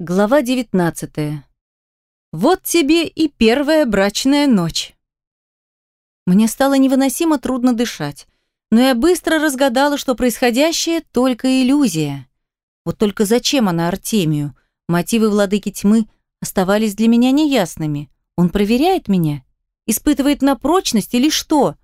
Глава 19. Вот тебе и первая брачная ночь. Мне стало невыносимо трудно дышать, но я быстро разгадала, что происходящее — только иллюзия. Вот только зачем она Артемию? Мотивы владыки тьмы оставались для меня неясными. Он проверяет меня? Испытывает на прочность или что?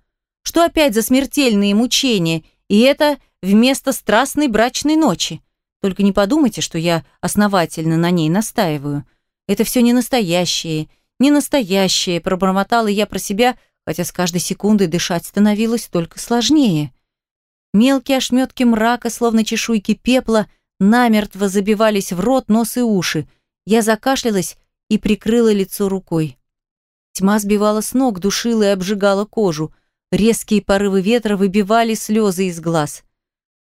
Что опять за смертельные мучения? И это вместо страстной брачной ночи? Только не подумайте, что я основательно на ней настаиваю. Это все не настоящее, не настоящее, пробормотала я про себя, хотя с каждой секундой дышать становилось только сложнее. Мелкие ошметки мрака, словно чешуйки пепла, намертво забивались в рот, нос и уши. Я закашлялась и прикрыла лицо рукой. Тьма сбивала с ног, душила и обжигала кожу. Резкие порывы ветра выбивали слезы из глаз.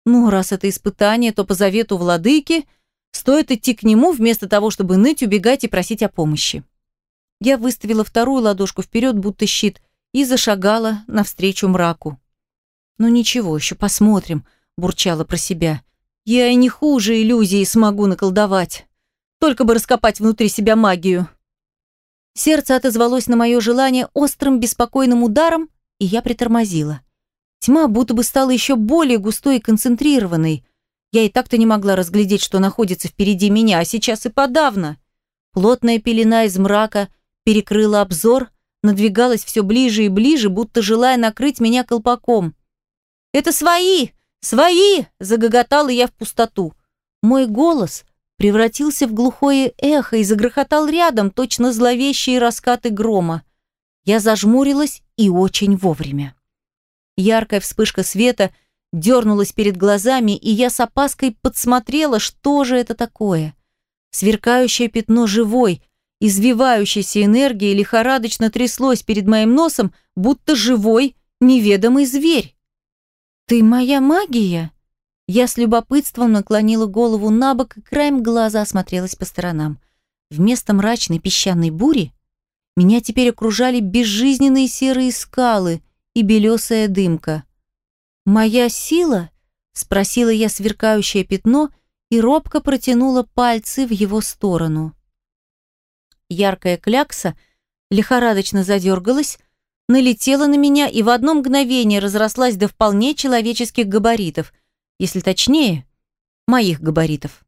Ну, раз это испытание, то по завету владыки стоит идти к нему вместо того, чтобы ныть, убегать и просить о помощи. Я выставила вторую ладошку вперед, будто щит, и зашагала навстречу мраку. «Ну ничего, еще посмотрим», – бурчала про себя. «Я и не хуже иллюзии смогу наколдовать. Только бы раскопать внутри себя магию». Сердце отозвалось на мое желание острым беспокойным ударом, и я притормозила. Тьма будто бы стала еще более густой и концентрированной. Я и так-то не могла разглядеть, что находится впереди меня, а сейчас и подавно. Плотная пелена из мрака перекрыла обзор, надвигалась все ближе и ближе, будто желая накрыть меня колпаком. «Это свои! Свои!» – загоготала я в пустоту. Мой голос превратился в глухое эхо и загрохотал рядом, точно зловещие раскаты грома. Я зажмурилась и очень вовремя. Яркая вспышка света дернулась перед глазами, и я с опаской подсмотрела, что же это такое. Сверкающее пятно живой, извивающейся энергии лихорадочно тряслось перед моим носом, будто живой, неведомый зверь. «Ты моя магия?» Я с любопытством наклонила голову на бок и краем глаза осмотрелась по сторонам. Вместо мрачной песчаной бури меня теперь окружали безжизненные серые скалы – и белесая дымка. «Моя сила?» — спросила я сверкающее пятно и робко протянула пальцы в его сторону. Яркая клякса лихорадочно задергалась, налетела на меня и в одно мгновение разрослась до вполне человеческих габаритов, если точнее, моих габаритов.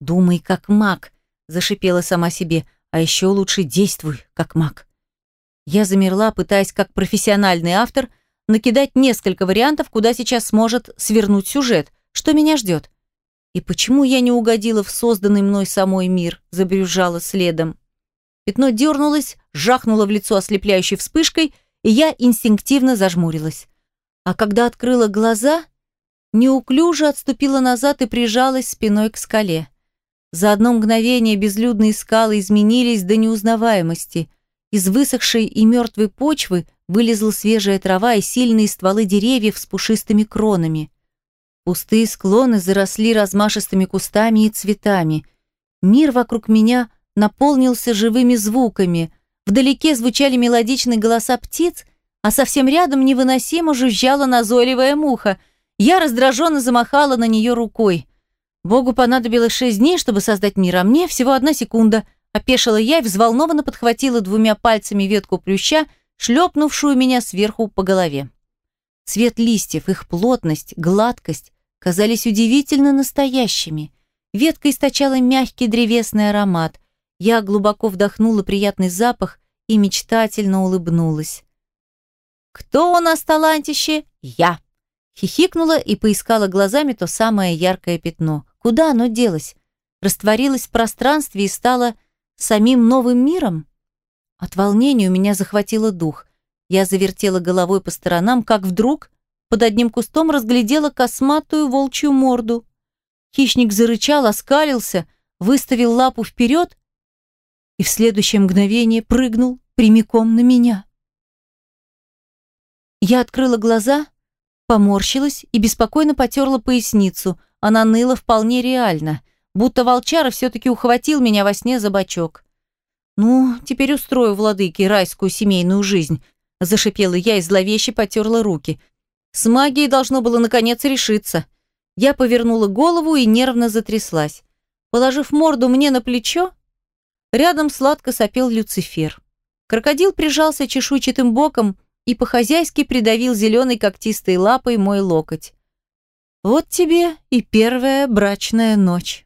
«Думай, как маг», — зашипела сама себе, «а еще лучше действуй, как маг». Я замерла, пытаясь как профессиональный автор накидать несколько вариантов, куда сейчас сможет свернуть сюжет, что меня ждет. И почему я не угодила в созданный мной самой мир, забрюжала следом. Пятно дернулось, жахнуло в лицо ослепляющей вспышкой, и я инстинктивно зажмурилась. А когда открыла глаза, неуклюже отступила назад и прижалась спиной к скале. За одно мгновение безлюдные скалы изменились до неузнаваемости. Из высохшей и мертвой почвы вылезла свежая трава и сильные стволы деревьев с пушистыми кронами. Пустые склоны заросли размашистыми кустами и цветами. Мир вокруг меня наполнился живыми звуками. Вдалеке звучали мелодичные голоса птиц, а совсем рядом невыносимо жужжала назойливая муха. Я раздраженно замахала на нее рукой. Богу понадобилось шесть дней, чтобы создать мир, а мне всего одна секунда — Опешила я и взволнованно подхватила двумя пальцами ветку плюща, шлепнувшую меня сверху по голове. Цвет листьев, их плотность, гладкость казались удивительно настоящими. Ветка источала мягкий древесный аромат. Я глубоко вдохнула приятный запах и мечтательно улыбнулась. «Кто у нас талантище?» «Я!» Хихикнула и поискала глазами то самое яркое пятно. Куда оно делось? Растворилось в пространстве и стало самим новым миром? От волнения у меня захватило дух. Я завертела головой по сторонам, как вдруг под одним кустом разглядела косматую волчью морду. Хищник зарычал, оскалился, выставил лапу вперед и в следующее мгновение прыгнул прямиком на меня. Я открыла глаза, поморщилась и беспокойно потерла поясницу. Она ныла вполне реально — будто волчара все-таки ухватил меня во сне за бочок. «Ну, теперь устрою владыке райскую семейную жизнь», – зашипела я и зловеще потерла руки. С магией должно было наконец решиться. Я повернула голову и нервно затряслась. Положив морду мне на плечо, рядом сладко сопел Люцифер. Крокодил прижался чешуйчатым боком и по-хозяйски придавил зеленой когтистой лапой мой локоть. Вот тебе и первая брачная ночь.